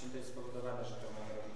czym to jest spowodowane, że to mamy robić?